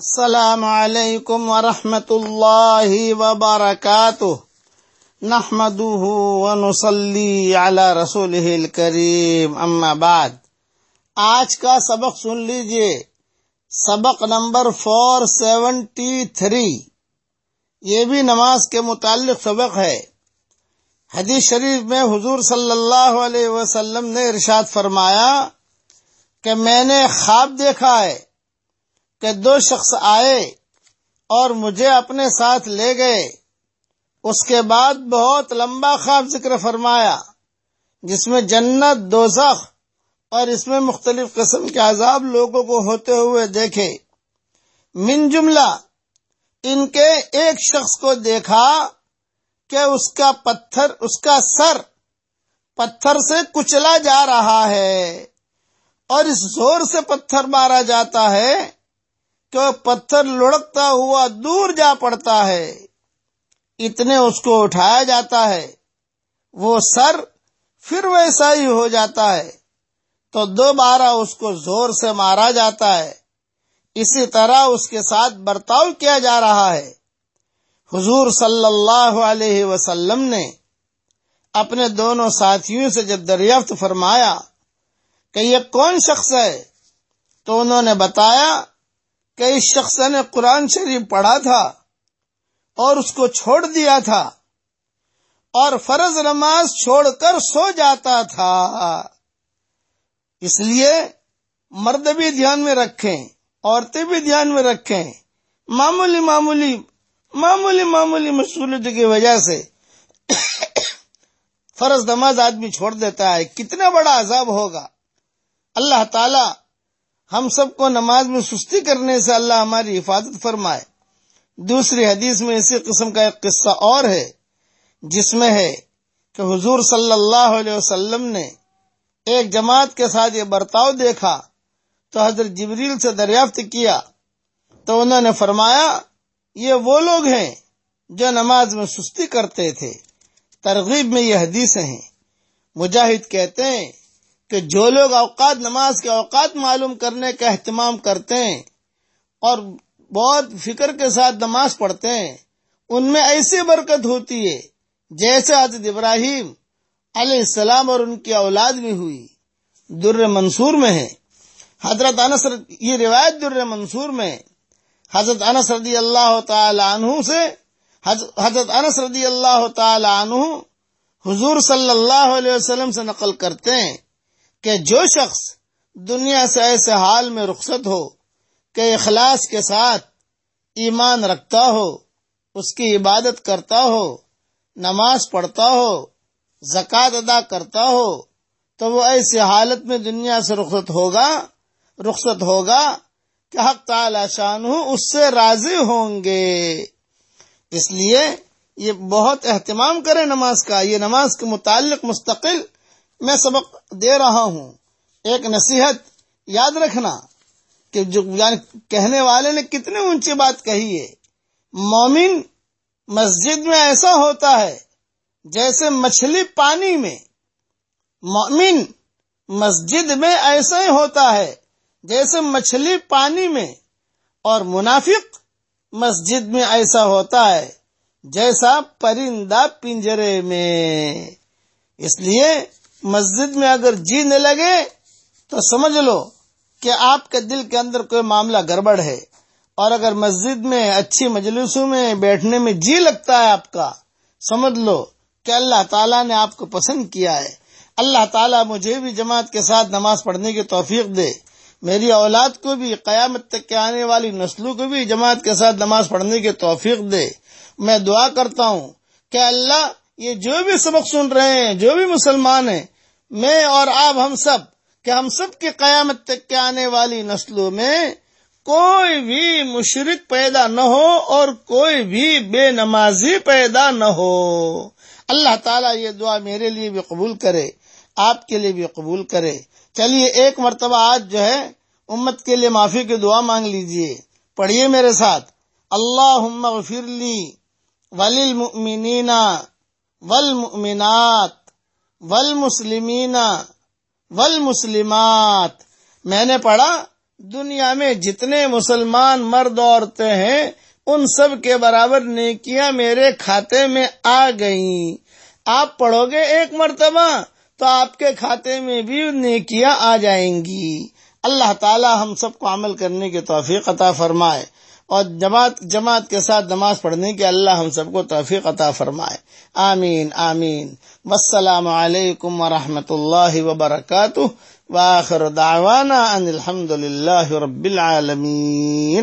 السلام علیکم ورحمۃ اللہ وبرکاتہ۔ نحمده ونصلي على رسوله الكريم اما بعد۔ آج کا سبق سن لیجیے۔ سبق نمبر فور سیونٹی تھری یہ بھی نماز کے متعلق سبق ہے۔ حدیث شریف میں حضور صلی اللہ علیہ وسلم نے ارشاد فرمایا کہ میں نے خواب دیکھا ہے۔ کہ دو شخص آئے اور مجھے اپنے ساتھ لے گئے۔ اس کے بعد بہت لمبا خواب ذکر فرمایا، جس میں جنت دوزخ اور اس میں مختلف قسم کے عذاب لوگوں کو ہوتے ہوئے دیکھے۔ من جملہ، ان کے ایک شخص کو دیکھا کہ اس کا پتھر، اس کا سر پتھر سے کچلا جا رہا ہے اور اس زور سے پتھر مارا جاتا ہے۔ کہ پتھر لڑکتا ہوا دور جا پڑتا ہے، اتنے اس کو اٹھایا جاتا ہے، وہ سر پھر ویسا ہی ہو جاتا ہے، تو دوبارہ اس کو زور سے مارا جاتا ہے۔ اسی طرح اس کے ساتھ برتاؤ کیا جا رہا ہے۔ حضور صلی اللہ علیہ وسلم نے اپنے دونوں ساتھیوں سے جب دریافت فرمایا کہ یہ کون شخص ہے، تو انہوں نے بتایا کہ اس شخص نے قرآن شریف پڑھا تھا اور اس کو چھوڑ دیا تھا اور فرض نماز چھوڑ کر سو جاتا تھا۔ اس لیے مرد بھی دھیان میں رکھیں، عورتیں بھی دھیان میں رکھیں۔ معمولی معمولی معمولی معمولی مصولت کی وجہ سے فرض نماز آدمی چھوڑ دیتا ہے۔ کتنا بڑا عذاب ہوگا۔ اللہ تعالی ہم سب کو نماز میں سستی کرنے سے اللہ ہماری حفاظت فرمائے۔ دوسری حدیث میں اسی قسم کا ایک قصہ اور ہے، جس میں ہے کہ حضور صلی اللہ علیہ وسلم نے ایک جماعت کے ساتھ یہ برتاؤ دیکھا، تو حضرت جبریل سے دریافت کیا۔ تو انہوں نے فرمایا، یہ وہ لوگ ہیں جو نماز میں سستی کرتے تھے۔ ترغیب میں یہ حدیثیں ہیں۔ مجاہد کہتے ہیں کہ جو لوگ اوقات نماز کے اوقات معلوم کرنے کا اہتمام کرتے ہیں اور بہت فکر کے ساتھ نماز پڑھتے ہیں، ان میں ایسی برکت ہوتی ہے، جیسے حضرت ابراہیم علیہ السلام اور ان کی اولاد بھی ہوئی۔ در منصور میں ہے۔ حضرت انس یہ روایت در منصور میں حضرت انس رضی اللہ تعالی عنہ سے حضرت انس رضی اللہ تعالی عنہ حضور صلی اللہ علیہ وسلم سے نقل کرتے ہیں۔ کہ جو شخص دنیا سے ایسے حال میں رخصت ہو کہ اخلاص کے ساتھ ایمان رکھتا ہو، اس کی عبادت کرتا ہو، نماز پڑھتا ہو، زکوٰۃ ادا کرتا ہو، تو وہ ایسی حالت میں دنیا سے رخصت ہوگا رخصت ہوگا کہ حق تعالی شان اس سے راضی ہوں گے۔ اس لیے یہ بہت اہتمام کرے نماز کا، یہ نماز کے متعلق مستقل میں سبق دے رہا ہوں۔ ایک نصیحت، یاد رکھنا کہ جو یعنی کہنے والے نے کتنی اونچی بات کہی ہے۔ مومن مسجد میں ایسا ہوتا ہے جیسے مچھلی پانی میں۔ مومن مسجد میں ایسا ہی ہوتا ہے جیسے مچھلی پانی میں۔ اور منافق مسجد میں ایسا ہوتا ہے جیسا پرندہ پنجرے میں۔ اس لیے مسجد میں اگر جی نہ لگے تو سمجھ لو کہ آپ کے دل کے اندر کوئی معاملہ گڑبڑ ہے۔ اور اگر مسجد میں اچھی مجلسوں میں بیٹھنے میں جی لگتا ہے آپ کا، سمجھ لو کہ اللہ تعالیٰ نے آپ کو پسند کیا ہے۔ اللہ تعالیٰ مجھے بھی جماعت کے ساتھ نماز پڑھنے کی توفیق دے۔ میری اولاد کو بھی، قیامت تک کے آنے والی نسلوں کو بھی جماعت کے ساتھ نماز پڑھنے کی توفیق دے۔ میں دعا کرتا ہوں کہ اللہ یہ جو بھی سبق سن رہے ہیں، جو بھی مسلمان ہیں، میں اور آپ ہم سب، کہ ہم سب کی قیامت تک کے آنے والی نسلوں میں کوئی بھی مشرق پیدا نہ ہو اور کوئی بھی بے نمازی پیدا نہ ہو۔ اللہ تعالیٰ یہ دعا میرے لیے بھی قبول کرے، آپ کے لیے بھی قبول کرے۔ چلیے، ایک مرتبہ آج جو ہے، امت کے لیے معافی کی دعا مانگ لیجیے۔ پڑھیے میرے ساتھ۔ اللہ غفر لی وللمؤمنین والمؤمنات، والمسلمین، والمسلمات۔ میں نے پڑھا، دنیا میں جتنے مسلمان مرد عورتیں ہیں، ان سب کے برابر نیکیاں میرے کھاتے میں آ گئیں۔ آپ پڑھو گے ایک مرتبہ تو آپ کے کھاتے میں بھی نیکیاں آ جائیں گی۔ اللہ تعالی ہم سب کو عمل کرنے کی توفیق عطا فرمائے۔ اور جماعت جماعت کے ساتھ نماز پڑھنے کے اللہ ہم سب کو توفیق عطا فرمائے۔ آمین آمین۔ والسلام علیکم ورحمۃ اللہ وبرکاتہ۔ واخر دعوانا ان الحمد للہ رب العالمین۔